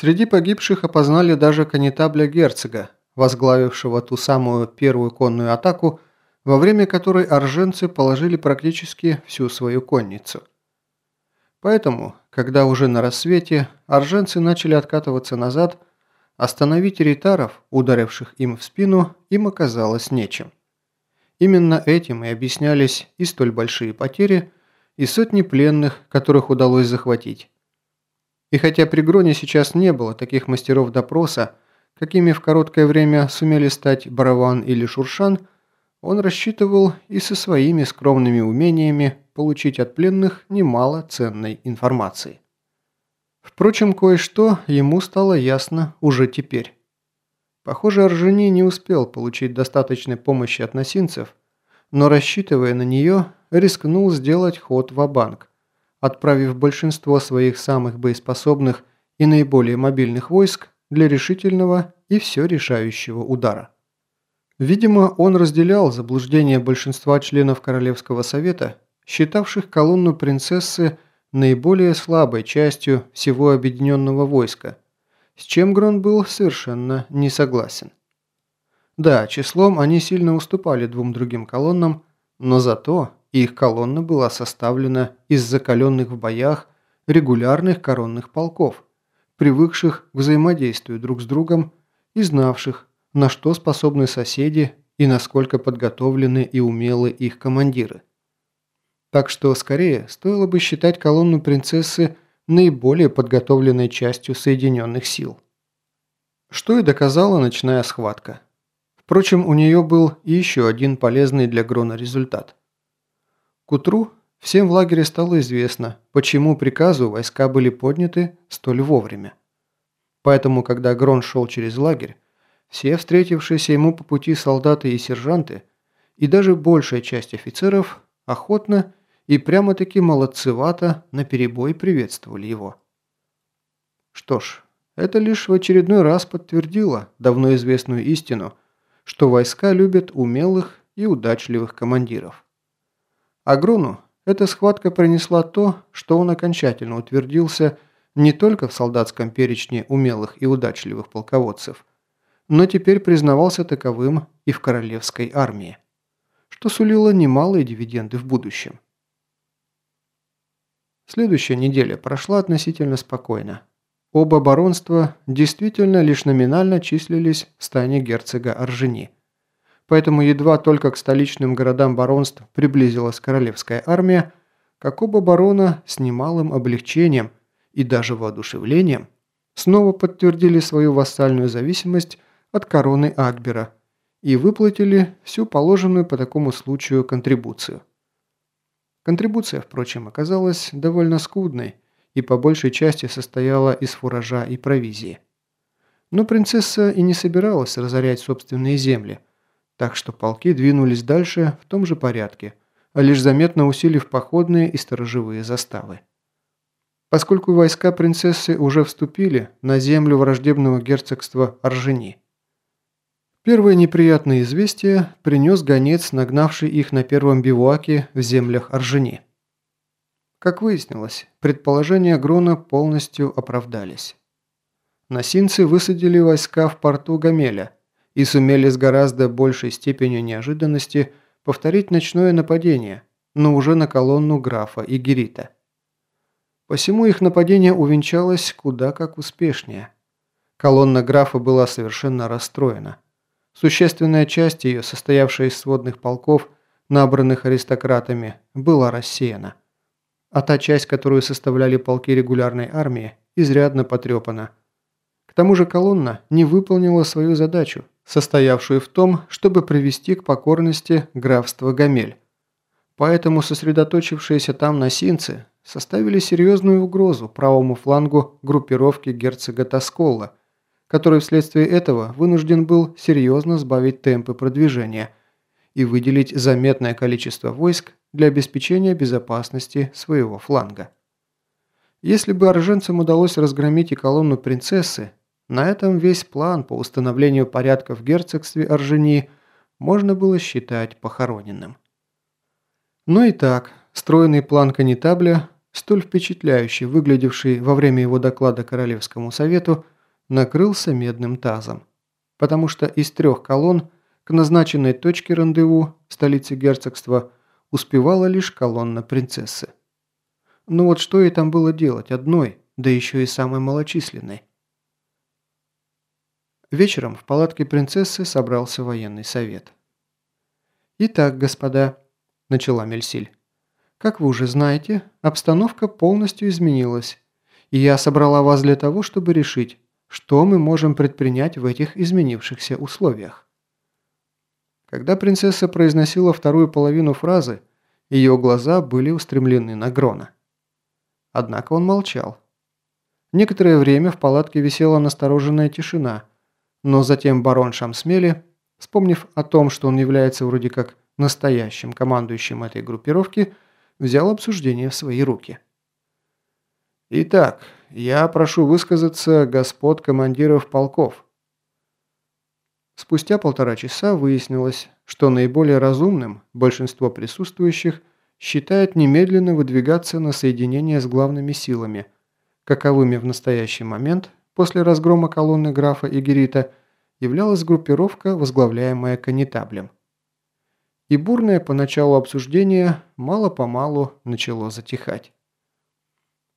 Среди погибших опознали даже канитабля герцога, возглавившего ту самую первую конную атаку, во время которой орженцы положили практически всю свою конницу. Поэтому, когда уже на рассвете орженцы начали откатываться назад, остановить ритаров, ударивших им в спину, им оказалось нечем. Именно этим и объяснялись и столь большие потери, и сотни пленных, которых удалось захватить. И хотя при Гроне сейчас не было таких мастеров допроса, какими в короткое время сумели стать Бараван или Шуршан, он рассчитывал и со своими скромными умениями получить от пленных немало ценной информации. Впрочем, кое-что ему стало ясно уже теперь. Похоже, Аржени не успел получить достаточной помощи от носинцев, но, рассчитывая на нее, рискнул сделать ход в банк отправив большинство своих самых боеспособных и наиболее мобильных войск для решительного и все решающего удара. Видимо, он разделял заблуждение большинства членов Королевского совета, считавших колонну принцессы наиболее слабой частью всего объединенного войска, с чем Грон был совершенно не согласен. Да, числом они сильно уступали двум другим колоннам, но зато их колонна была составлена из закаленных в боях регулярных коронных полков, привыкших к взаимодействию друг с другом и знавших, на что способны соседи и насколько подготовлены и умелы их командиры. Так что, скорее, стоило бы считать колонну принцессы наиболее подготовленной частью Соединенных сил. Что и доказала ночная схватка. Впрочем, у нее был и еще один полезный для Грона результат. К утру всем в лагере стало известно, почему приказу войска были подняты столь вовремя. Поэтому, когда Грон шел через лагерь, все встретившиеся ему по пути солдаты и сержанты, и даже большая часть офицеров, охотно и прямо-таки молодцевато наперебой приветствовали его. Что ж, это лишь в очередной раз подтвердило давно известную истину, что войска любят умелых и удачливых командиров. Агрону эта схватка принесла то, что он окончательно утвердился не только в солдатском перечне умелых и удачливых полководцев, но теперь признавался таковым и в королевской армии, что сулило немалые дивиденды в будущем. Следующая неделя прошла относительно спокойно. Оба баронства действительно лишь номинально числились в стане герцога Оржени – Поэтому едва только к столичным городам баронств приблизилась королевская армия, как оба барона с немалым облегчением и даже воодушевлением снова подтвердили свою вассальную зависимость от короны Акбера и выплатили всю положенную по такому случаю контрибуцию. Контрибуция, впрочем, оказалась довольно скудной и по большей части состояла из фуража и провизии. Но принцесса и не собиралась разорять собственные земли – так что полки двинулись дальше в том же порядке, а лишь заметно усилив походные и сторожевые заставы. Поскольку войска принцессы уже вступили на землю враждебного герцогства Оржени. Первое неприятное известие принес гонец, нагнавший их на первом бивуаке в землях Оржени. Как выяснилось, предположения Грона полностью оправдались. Насинцы высадили войска в порту Гамеля – и сумели с гораздо большей степенью неожиданности повторить ночное нападение, но уже на колонну графа и Герита. Посему их нападение увенчалось куда как успешнее. Колонна графа была совершенно расстроена. Существенная часть ее, состоявшая из сводных полков, набранных аристократами, была рассеяна. А та часть, которую составляли полки регулярной армии, изрядно потрепана. К тому же колонна не выполнила свою задачу состоявшую в том, чтобы привести к покорности графство Гамель. Поэтому сосредоточившиеся там носинцы составили серьезную угрозу правому флангу группировки герцога Тоскола, который вследствие этого вынужден был серьезно сбавить темпы продвижения и выделить заметное количество войск для обеспечения безопасности своего фланга. Если бы орженцам удалось разгромить и колонну принцессы, на этом весь план по установлению порядка в герцогстве Оржени можно было считать похороненным. Но ну и так, стройный план канитабля столь впечатляющий, выглядевший во время его доклада Королевскому совету, накрылся медным тазом, потому что из трех колонн к назначенной точке рандеву столице герцогства успевала лишь колонна принцессы. Ну вот что ей там было делать одной, да еще и самой малочисленной? Вечером в палатке принцессы собрался военный совет. «Итак, господа», – начала Мельсиль, – «как вы уже знаете, обстановка полностью изменилась, и я собрала вас для того, чтобы решить, что мы можем предпринять в этих изменившихся условиях». Когда принцесса произносила вторую половину фразы, ее глаза были устремлены на Грона. Однако он молчал. Некоторое время в палатке висела настороженная тишина, но затем барон Шамсмели, вспомнив о том, что он является вроде как настоящим командующим этой группировки, взял обсуждение в свои руки. «Итак, я прошу высказаться господ командиров полков», Спустя полтора часа выяснилось, что наиболее разумным большинство присутствующих считает немедленно выдвигаться на соединение с главными силами, каковыми в настоящий момент, после разгрома колонны графа Игерита, являлась группировка, возглавляемая канитаблем. И бурное поначалу обсуждение мало-помалу начало затихать.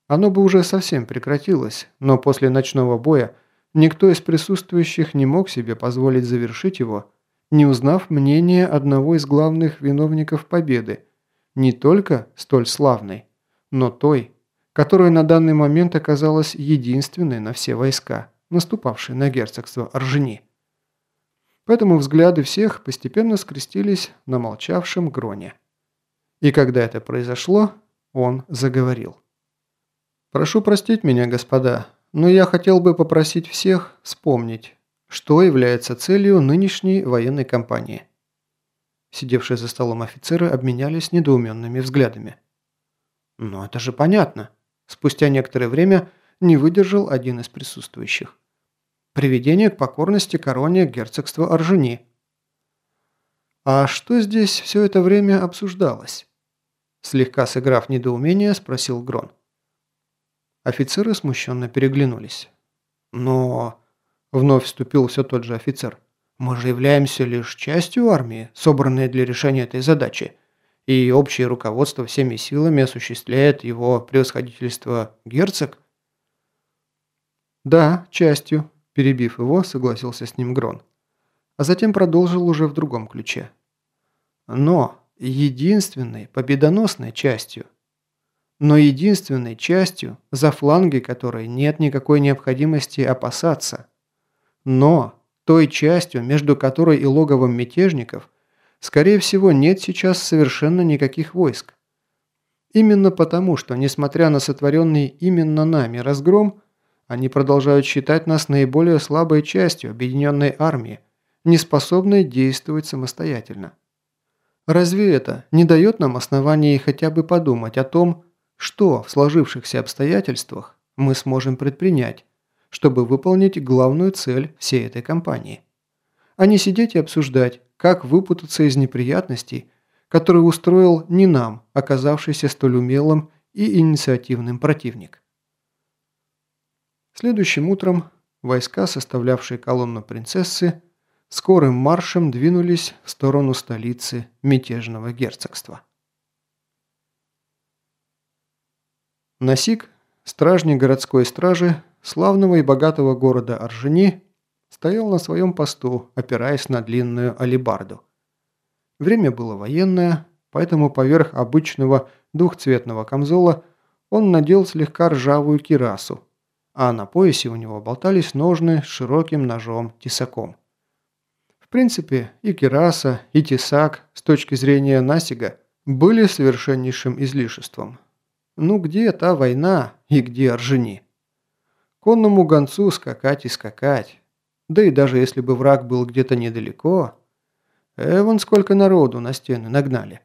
Оно бы уже совсем прекратилось, но после ночного боя Никто из присутствующих не мог себе позволить завершить его, не узнав мнения одного из главных виновников победы, не только столь славной, но той, которая на данный момент оказалась единственной на все войска, наступавшей на герцогство Оржени. Поэтому взгляды всех постепенно скрестились на молчавшем Гроне. И когда это произошло, он заговорил. «Прошу простить меня, господа, но я хотел бы попросить всех вспомнить, что является целью нынешней военной кампании. Сидевшие за столом офицеры обменялись недоуменными взглядами. «Но это же понятно!» Спустя некоторое время не выдержал один из присутствующих. «Приведение к покорности короне герцогства Оржени». «А что здесь все это время обсуждалось?» Слегка сыграв недоумение, спросил Грон. Офицеры смущенно переглянулись. «Но...» – вновь вступил все тот же офицер. «Мы же являемся лишь частью армии, собранной для решения этой задачи, и общее руководство всеми силами осуществляет его превосходительство герцог?» «Да, частью», – перебив его, согласился с ним Грон. А затем продолжил уже в другом ключе. «Но единственной победоносной частью но единственной частью, за фланги которой нет никакой необходимости опасаться. Но той частью, между которой и логовом мятежников, скорее всего, нет сейчас совершенно никаких войск. Именно потому, что, несмотря на сотворенный именно нами разгром, они продолжают считать нас наиболее слабой частью объединенной армии, неспособной действовать самостоятельно. Разве это не дает нам оснований хотя бы подумать о том, что в сложившихся обстоятельствах мы сможем предпринять, чтобы выполнить главную цель всей этой кампании. А не сидеть и обсуждать, как выпутаться из неприятностей, которые устроил не нам, оказавшийся столь умелым и инициативным противник. Следующим утром войска, составлявшие колонну принцессы, скорым маршем двинулись в сторону столицы мятежного герцогства. Насик, стражник городской стражи, славного и богатого города Оржени, стоял на своем посту, опираясь на длинную алибарду. Время было военное, поэтому поверх обычного двухцветного камзола он надел слегка ржавую кирасу, а на поясе у него болтались ножны с широким ножом-тесаком. В принципе, и кираса, и тесак, с точки зрения Насига, были совершеннейшим излишеством. Ну где та война и где Оржени? Конному гонцу скакать и скакать. Да и даже если бы враг был где-то недалеко... Эван сколько народу на стены нагнали.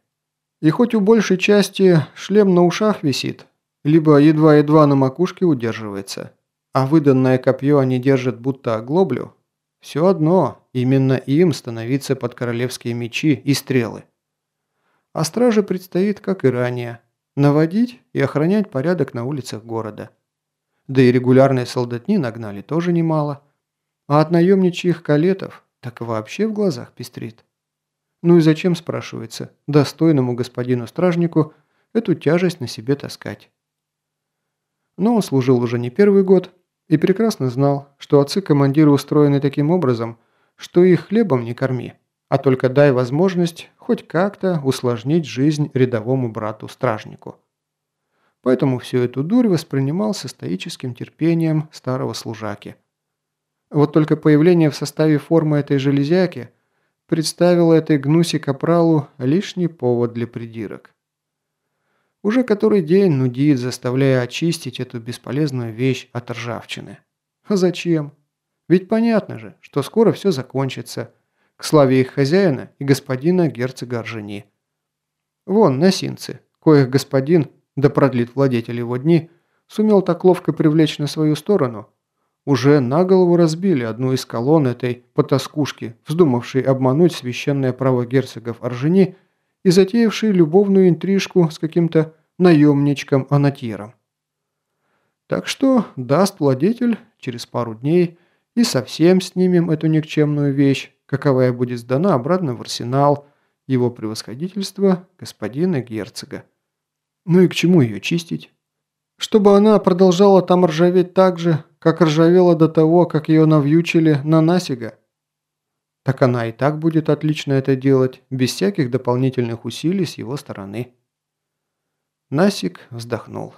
И хоть у большей части шлем на ушах висит, либо едва-едва на макушке удерживается, а выданное копье они держат будто оглоблю, все одно, именно им становиться под королевские мечи и стрелы. А страже предстоит, как и ранее, Наводить и охранять порядок на улицах города. Да и регулярные солдатни нагнали тоже немало. А от наемничьих калетов так вообще в глазах пестрит. Ну и зачем, спрашивается, достойному господину-стражнику эту тяжесть на себе таскать? Но он служил уже не первый год и прекрасно знал, что отцы-командиры устроены таким образом, что их хлебом не корми, а только дай возможность хоть как-то усложнить жизнь рядовому брату-стражнику. Поэтому всю эту дурь воспринимал со стоическим терпением старого служаки. Вот только появление в составе формы этой железяки представило этой гнуси-капралу лишний повод для придирок. Уже который день нудит, заставляя очистить эту бесполезную вещь от ржавчины. А зачем? Ведь понятно же, что скоро все закончится. К славе их хозяина и господина герцога Оржени. Вон, носинцы, коих господин, да продлит владетель его дни, сумел так ловко привлечь на свою сторону, уже на голову разбили одну из колонн этой потаскушки, вздумавшей обмануть священное право герцогов Оржени и затеявший любовную интрижку с каким-то наемничком-анатиром. Так что даст владетель через пару дней и совсем снимем эту никчемную вещь, каковая будет сдана обратно в арсенал его превосходительства господина герцога. Ну и к чему ее чистить? Чтобы она продолжала там ржаветь так же, как ржавела до того, как ее навьючили на насига. Так она и так будет отлично это делать, без всяких дополнительных усилий с его стороны. Насик вздохнул.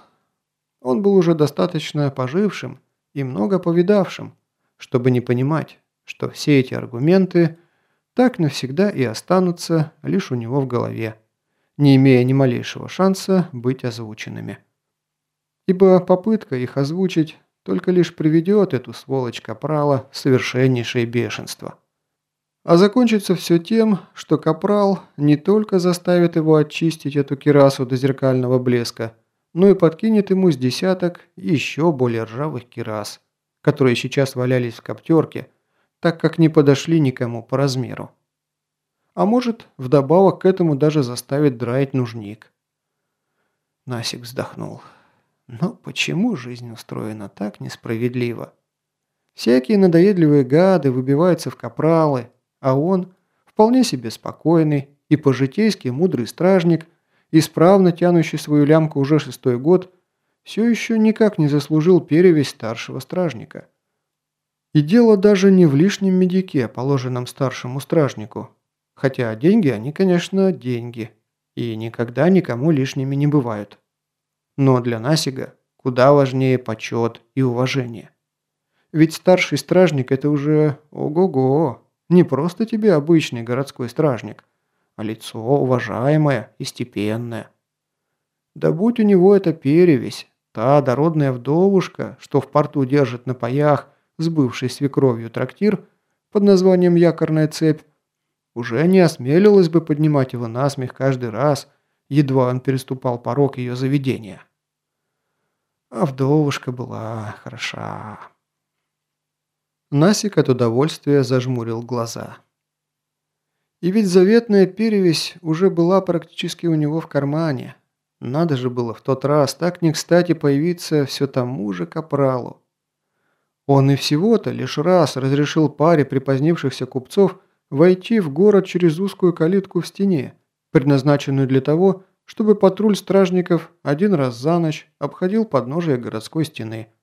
Он был уже достаточно пожившим и много повидавшим, чтобы не понимать, что все эти аргументы так навсегда и останутся лишь у него в голове, не имея ни малейшего шанса быть озвученными. Ибо попытка их озвучить только лишь приведет эту сволочь Капрала в совершеннейшее бешенство. А закончится все тем, что Капрал не только заставит его очистить эту кирасу до зеркального блеска, но и подкинет ему с десяток еще более ржавых кирас, которые сейчас валялись в коптерке, так как не подошли никому по размеру. А может, вдобавок к этому даже заставит драить нужник. Насик вздохнул. Но почему жизнь устроена так несправедливо? Всякие надоедливые гады выбиваются в капралы, а он, вполне себе спокойный и по-житейски мудрый стражник, исправно тянущий свою лямку уже шестой год, все еще никак не заслужил перевесь старшего стражника. И дело даже не в лишнем медике, положенном старшему стражнику. Хотя деньги, они, конечно, деньги. И никогда никому лишними не бывают. Но для Насига куда важнее почет и уважение. Ведь старший стражник – это уже ого-го. Не просто тебе обычный городской стражник, а лицо уважаемое и степенное. Да будь у него эта перевесь, та дородная вдовушка, что в порту держит на паях с бывшей свекровью трактир под названием «Якорная цепь», уже не осмелилась бы поднимать его насмех каждый раз, едва он переступал порог ее заведения. А вдовушка была хороша. Насик от удовольствия зажмурил глаза. И ведь заветная перевесь уже была практически у него в кармане. Надо же было в тот раз так не кстати появиться все тому же капралу. Он и всего-то лишь раз разрешил паре припозднившихся купцов войти в город через узкую калитку в стене, предназначенную для того, чтобы патруль стражников один раз за ночь обходил подножие городской стены –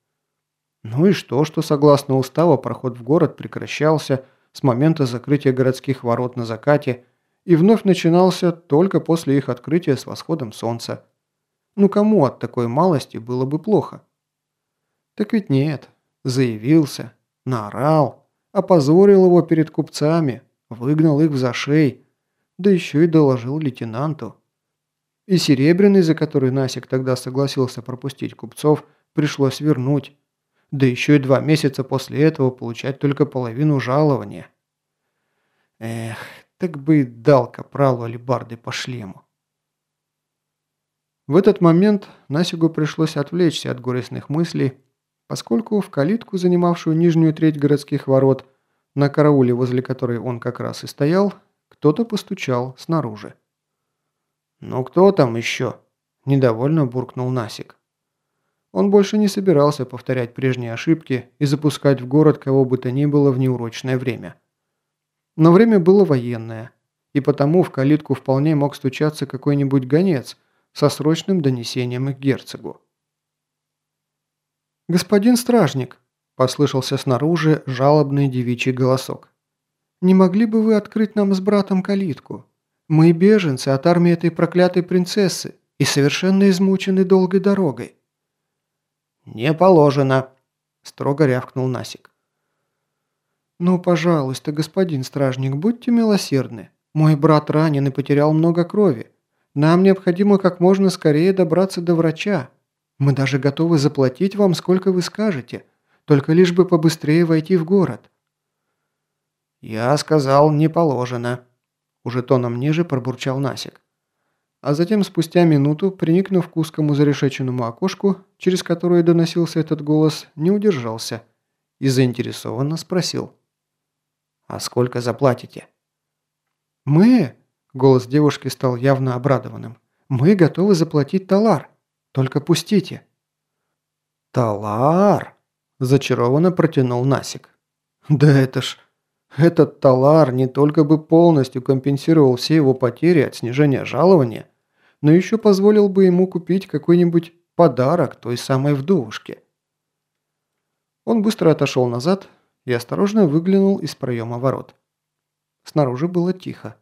ну и что, что согласно уставу проход в город прекращался с момента закрытия городских ворот на закате и вновь начинался только после их открытия с восходом солнца. Ну кому от такой малости было бы плохо? Так ведь нет. Заявился, наорал, опозорил его перед купцами, выгнал их в зашей, да еще и доложил лейтенанту. И Серебряный, за который Насик тогда согласился пропустить купцов, пришлось вернуть, да еще и два месяца после этого получать только половину жалования. Эх, так бы и дал капралу алибарды по шлему. В этот момент Насигу пришлось отвлечься от горестных мыслей, поскольку в калитку, занимавшую нижнюю треть городских ворот, на карауле, возле которой он как раз и стоял, кто-то постучал снаружи. «Ну кто там еще?» – недовольно буркнул Насик. Он больше не собирался повторять прежние ошибки и запускать в город кого бы то ни было в неурочное время. Но время было военное, и потому в калитку вполне мог стучаться какой-нибудь гонец со срочным донесением к герцогу. «Господин стражник», – послышался снаружи жалобный девичий голосок. «Не могли бы вы открыть нам с братом калитку? Мы беженцы от армии этой проклятой принцессы и совершенно измучены долгой дорогой». «Не положено», – строго рявкнул Насик. «Ну, пожалуйста, господин стражник, будьте милосердны. Мой брат ранен и потерял много крови. Нам необходимо как можно скорее добраться до врача. Мы даже готовы заплатить вам, сколько вы скажете, только лишь бы побыстрее войти в город». «Я сказал, не положено», – уже тоном ниже пробурчал Насик. А затем, спустя минуту, приникнув к узкому зарешеченному окошку, через которое доносился этот голос, не удержался и заинтересованно спросил. «А сколько заплатите?» «Мы?» – голос девушки стал явно обрадованным. «Мы готовы заплатить талар. Только пустите». «Талар?» – зачарованно протянул Насик. «Да это ж... Этот талар не только бы полностью компенсировал все его потери от снижения жалования, но еще позволил бы ему купить какой-нибудь подарок той самой вдовушке». Он быстро отошел назад и осторожно выглянул из проема ворот. Снаружи было тихо.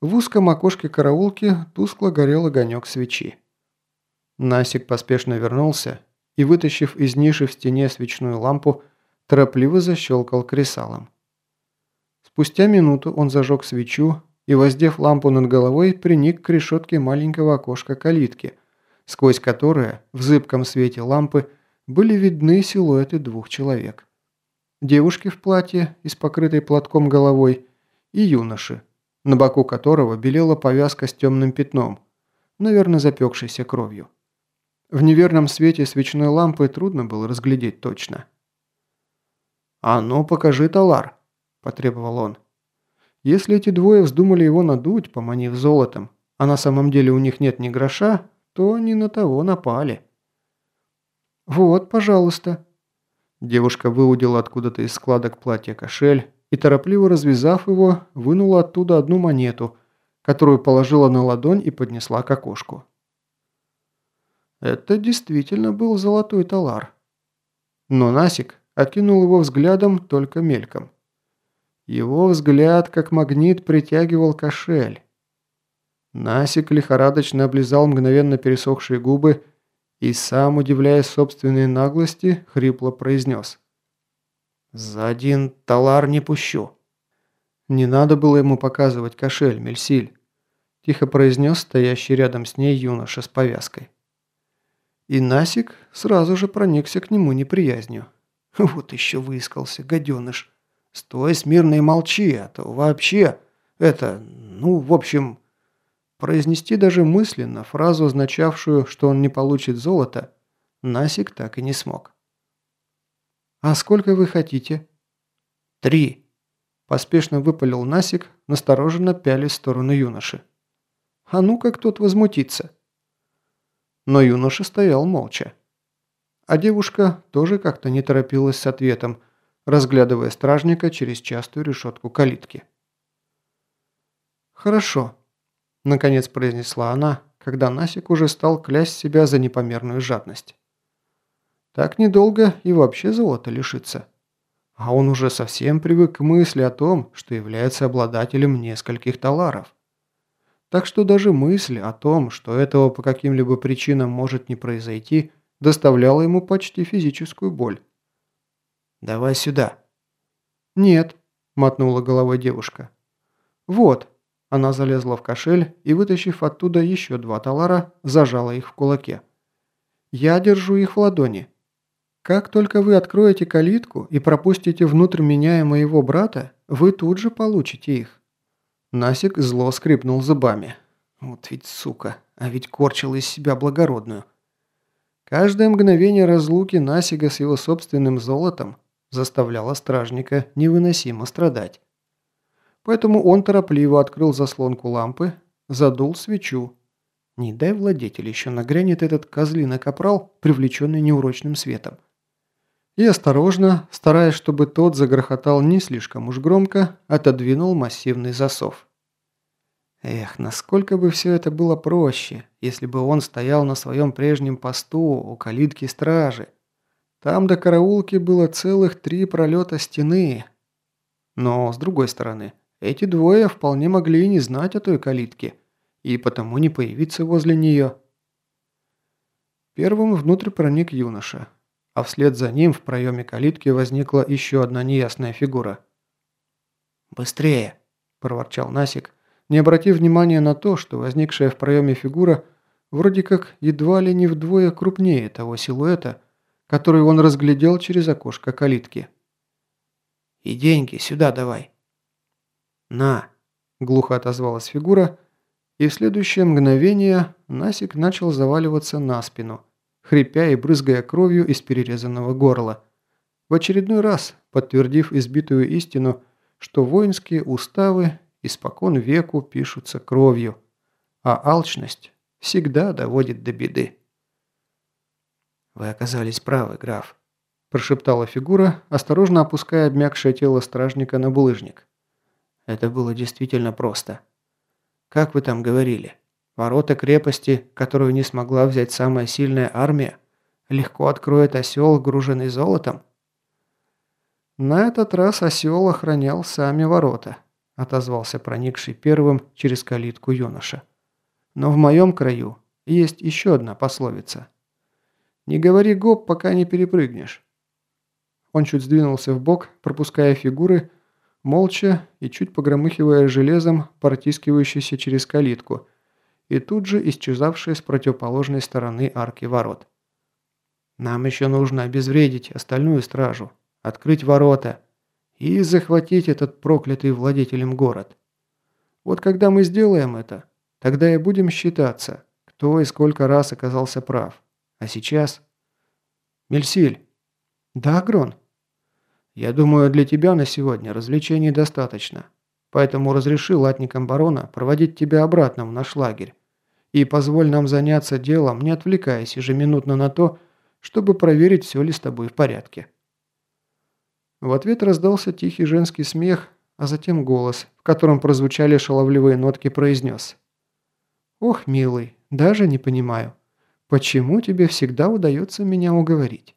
В узком окошке караулки тускло горел огонек свечи. Насик поспешно вернулся и, вытащив из ниши в стене свечную лампу, торопливо защелкал кресалом. Спустя минуту он зажег свечу и, воздев лампу над головой, приник к решетке маленького окошка калитки, сквозь которое в зыбком свете лампы были видны силуэты двух человек. Девушки в платье и с покрытой платком головой и юноши, на боку которого белела повязка с темным пятном, наверное, запекшейся кровью. В неверном свете свечной лампы трудно было разглядеть точно. «А ну, покажи талар», – потребовал он. Если эти двое вздумали его надуть, поманив золотом, а на самом деле у них нет ни гроша, то не на того напали. «Вот, пожалуйста». Девушка выудила откуда-то из складок платья кошель и, торопливо развязав его, вынула оттуда одну монету, которую положила на ладонь и поднесла к окошку. Это действительно был золотой талар. Но Насик окинул его взглядом только мельком. Его взгляд, как магнит, притягивал кошель. Насик лихорадочно облизал мгновенно пересохшие губы и, сам удивляясь собственной наглости, хрипло произнес. «За один талар не пущу». «Не надо было ему показывать кошель, Мельсиль», – тихо произнес стоящий рядом с ней юноша с повязкой. И Насик сразу же проникся к нему неприязнью. «Вот еще выискался, гаденыш. Стой смирно и молчи, а то вообще... Это... Ну, в общем...» Произнести даже мысленно фразу, означавшую, что он не получит золото, Насик так и не смог. «А сколько вы хотите?» «Три», – поспешно выпалил Насик, настороженно пяли в сторону юноши. «А ну как тот возмутится?» Но юноша стоял молча. А девушка тоже как-то не торопилась с ответом, разглядывая стражника через частую решетку калитки. «Хорошо», – наконец произнесла она, когда Насик уже стал клясть себя за непомерную жадность. Так недолго и вообще золото лишится. А он уже совсем привык к мысли о том, что является обладателем нескольких таларов. Так что даже мысль о том, что этого по каким-либо причинам может не произойти, доставляла ему почти физическую боль. «Давай сюда». «Нет», – мотнула головой девушка. «Вот». Она залезла в кошель и, вытащив оттуда еще два талара, зажала их в кулаке. «Я держу их в ладони. Как только вы откроете калитку и пропустите внутрь меня и моего брата, вы тут же получите их». Насик зло скрипнул зубами. Вот ведь сука, а ведь корчила из себя благородную. Каждое мгновение разлуки Насига с его собственным золотом заставляло стражника невыносимо страдать. Поэтому он торопливо открыл заслонку лампы, задул свечу, Не дай владетель, еще нагрянет этот козлиный капрал, привлеченный неурочным светом. И осторожно, стараясь, чтобы тот загрохотал не слишком уж громко, отодвинул массивный засов. Эх, насколько бы все это было проще, если бы он стоял на своем прежнем посту у калитки стражи. Там до караулки было целых три пролета стены. Но, с другой стороны, эти двое вполне могли и не знать о той калитке, и потому не появиться возле нее. Первым внутрь проник юноша, а вслед за ним в проеме калитки возникла еще одна неясная фигура. «Быстрее!» – проворчал Насик, не обратив внимания на то, что возникшая в проеме фигура вроде как едва ли не вдвое крупнее того силуэта, который он разглядел через окошко калитки. «И деньги сюда давай!» «На!» – глухо отозвалась фигура, и в следующее мгновение Насик начал заваливаться на спину, хрипя и брызгая кровью из перерезанного горла, в очередной раз подтвердив избитую истину, что воинские уставы испокон веку пишутся кровью, а алчность всегда доводит до беды. «Вы оказались правы, граф», – прошептала фигура, осторожно опуская обмякшее тело стражника на булыжник. «Это было действительно просто. Как вы там говорили, ворота крепости, которую не смогла взять самая сильная армия, легко откроет осел, груженный золотом?» На этот раз осел охранял сами ворота, – отозвался проникший первым через калитку юноша. «Но в моем краю есть еще одна пословица. Не говори гоп, пока не перепрыгнешь». Он чуть сдвинулся в бок, пропуская фигуры, молча и чуть погромыхивая железом, протискивающийся через калитку, и тут же исчезавшие с противоположной стороны арки ворот. «Нам еще нужно обезвредить остальную стражу, открыть ворота», и захватить этот проклятый владетелем город. Вот когда мы сделаем это, тогда и будем считаться, кто и сколько раз оказался прав. А сейчас... Мельсиль. Да, Грон. Я думаю, для тебя на сегодня развлечений достаточно. Поэтому разреши латникам барона проводить тебя обратно в наш лагерь. И позволь нам заняться делом, не отвлекаясь ежеминутно на то, чтобы проверить, все ли с тобой в порядке. В ответ раздался тихий женский смех, а затем голос, в котором прозвучали шаловливые нотки, произнес. «Ох, милый, даже не понимаю, почему тебе всегда удается меня уговорить?»